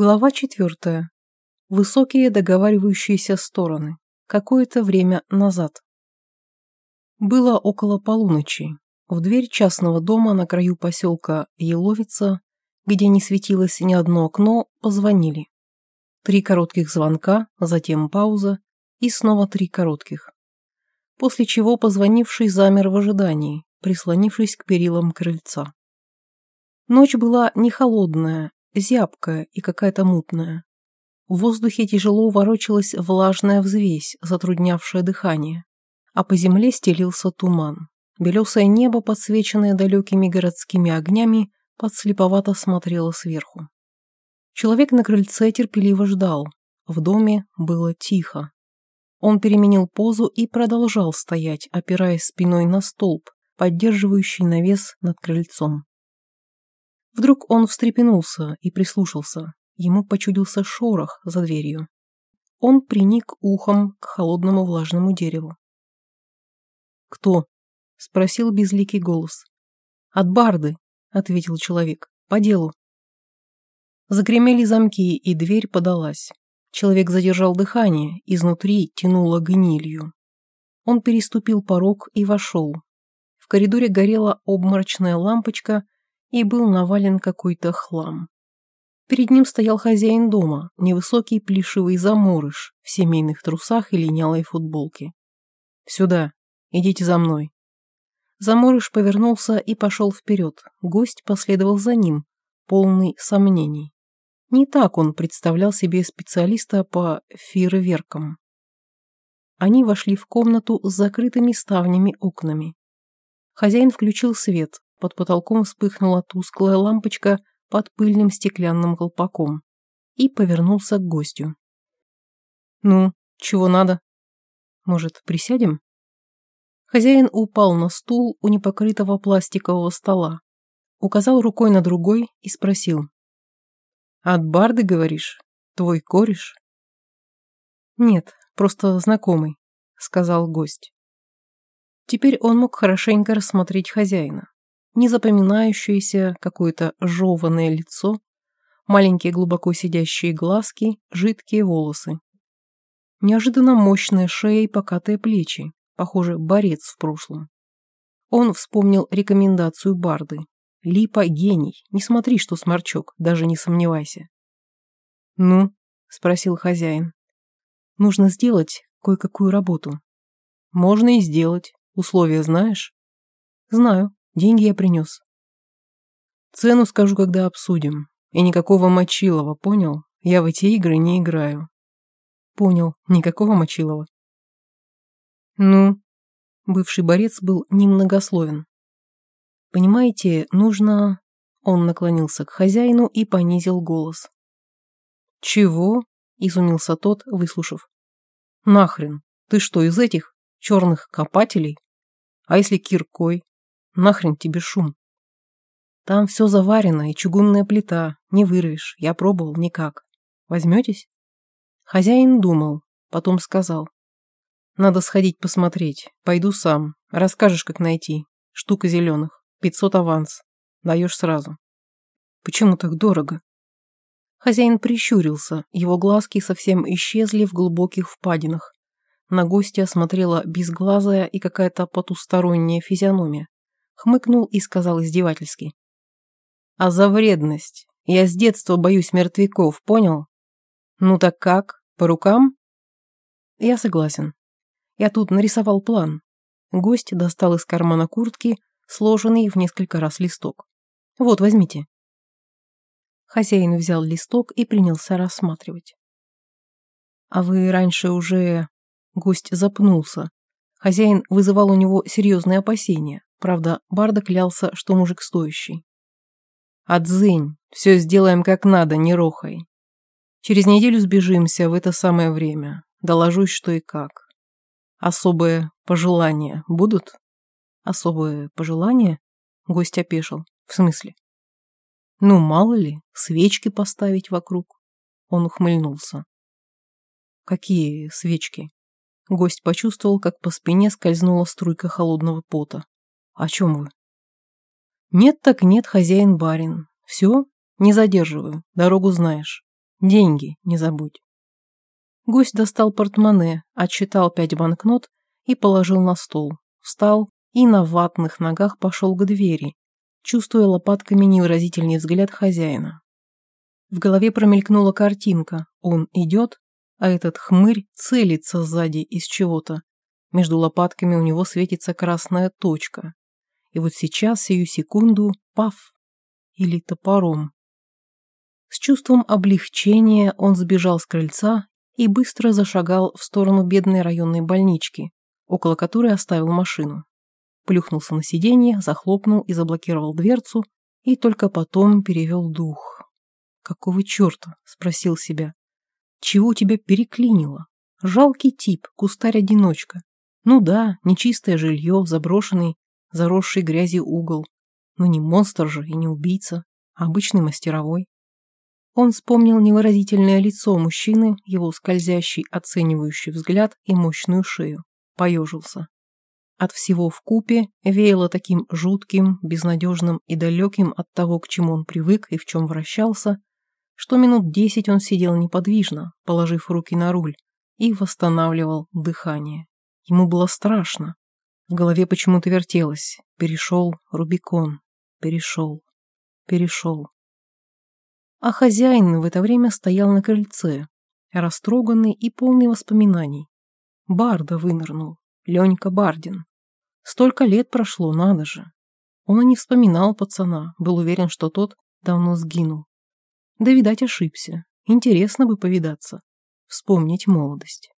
Глава четвертая. Высокие договаривающиеся стороны. Какое-то время назад. Было около полуночи. В дверь частного дома на краю поселка Еловица, где не светилось ни одно окно, позвонили. Три коротких звонка, затем пауза и снова три коротких. После чего позвонивший замер в ожидании, прислонившись к перилам крыльца. Ночь была не холодная, зябкая и какая-то мутная. В воздухе тяжело ворочалась влажная взвесь, затруднявшая дыхание, а по земле стелился туман. Белесое небо, подсвеченное далекими городскими огнями, подслеповато смотрело сверху. Человек на крыльце терпеливо ждал. В доме было тихо. Он переменил позу и продолжал стоять, опираясь спиной на столб, поддерживающий навес над крыльцом. Вдруг он встрепенулся и прислушался. Ему почудился шорох за дверью. Он приник ухом к холодному влажному дереву. «Кто?» — спросил безликий голос. «От барды», — ответил человек, — «по делу». Загремели замки, и дверь подалась. Человек задержал дыхание, изнутри тянуло гнилью. Он переступил порог и вошел. В коридоре горела обморочная лампочка — и был навален какой-то хлам. Перед ним стоял хозяин дома, невысокий плешивый заморыш в семейных трусах и линялой футболке. «Сюда, идите за мной». Заморыш повернулся и пошел вперед. Гость последовал за ним, полный сомнений. Не так он представлял себе специалиста по фейерверкам. Они вошли в комнату с закрытыми ставнями окнами. Хозяин включил свет, под потолком вспыхнула тусклая лампочка под пыльным стеклянным колпаком и повернулся к гостю. «Ну, чего надо? Может, присядем?» Хозяин упал на стул у непокрытого пластикового стола, указал рукой на другой и спросил. «От барды, говоришь? Твой кореш?» «Нет, просто знакомый», — сказал гость. Теперь он мог хорошенько рассмотреть хозяина незапоминающееся какое-то жеванное лицо, маленькие глубоко сидящие глазки, жидкие волосы. Неожиданно мощная шея и покатые плечи, похоже, борец в прошлом. Он вспомнил рекомендацию Барды. Липа – гений, не смотри, что сморчок, даже не сомневайся. «Ну?» – спросил хозяин. «Нужно сделать кое-какую работу». «Можно и сделать. Условия знаешь?» «Знаю. Деньги я принес. Цену скажу, когда обсудим. И никакого Мочилова, понял? Я в эти игры не играю. Понял, никакого Мочилова. Ну, бывший борец был немногословен. Понимаете, нужно... Он наклонился к хозяину и понизил голос. «Чего?» – изумился тот, выслушав. «Нахрен? Ты что, из этих черных копателей? А если киркой? Нахрен тебе шум? Там все заварено и чугунная плита. Не вырвешь. Я пробовал никак. Возьметесь? Хозяин думал, потом сказал. Надо сходить посмотреть. Пойду сам. Расскажешь, как найти. Штука зеленых. Пятьсот аванс. Даешь сразу. Почему так дорого? Хозяин прищурился. Его глазки совсем исчезли в глубоких впадинах. На гостя смотрела безглазая и какая-то потусторонняя физиономия хмыкнул и сказал издевательски. «А за вредность? Я с детства боюсь мертвяков, понял? Ну так как, по рукам?» «Я согласен. Я тут нарисовал план». Гость достал из кармана куртки сложенный в несколько раз листок. «Вот, возьмите». Хозяин взял листок и принялся рассматривать. «А вы раньше уже...» Гость запнулся. Хозяин вызывал у него серьезные опасения. Правда, Барда клялся, что мужик стоящий. «Отзынь, все сделаем как надо, не рохай. Через неделю сбежимся в это самое время. Доложусь, что и как. Особые пожелания будут?» «Особые пожелания?» Гость опешил. «В смысле?» «Ну, мало ли, свечки поставить вокруг». Он ухмыльнулся. «Какие свечки?» Гость почувствовал, как по спине скользнула струйка холодного пота. «О чем вы?» «Нет так нет, хозяин-барин. Все, не задерживаю, дорогу знаешь. Деньги не забудь. Гость достал портмоне, отчитал пять банкнот и положил на стол. Встал и на ватных ногах пошел к двери, чувствуя лопатками невыразительный взгляд хозяина. В голове промелькнула картинка. Он идет, а этот хмырь целится сзади из чего-то. Между лопатками у него светится красная точка. И вот сейчас, сию секунду, паф! Или топором. С чувством облегчения он сбежал с крыльца и быстро зашагал в сторону бедной районной больнички, около которой оставил машину. Плюхнулся на сиденье, захлопнул и заблокировал дверцу, и только потом перевел дух. «Какого черта?» – спросил себя. «Чего тебя переклинило? Жалкий тип, кустарь-одиночка. Ну да, нечистое жилье, заброшенный, заросший грязью угол. Но не монстр же и не убийца, а обычный мастеровой. Он вспомнил невыразительное лицо мужчины, его скользящий, оценивающий взгляд и мощную шею. Поежился. От всего в купе веяло таким жутким, безнадежным и далеким от того, к чему он привык и в чем вращался, что минут десять он сидел неподвижно, положив руки на руль, и восстанавливал дыхание. Ему было страшно. В голове почему-то вертелось. Перешел Рубикон. Перешел. Перешел. А хозяин в это время стоял на крыльце, растроганный и полный воспоминаний. Барда вынырнул. Ленька Бардин. Столько лет прошло, надо же. Он и не вспоминал пацана, был уверен, что тот давно сгинул. Да, видать, ошибся. Интересно бы повидаться. Вспомнить молодость.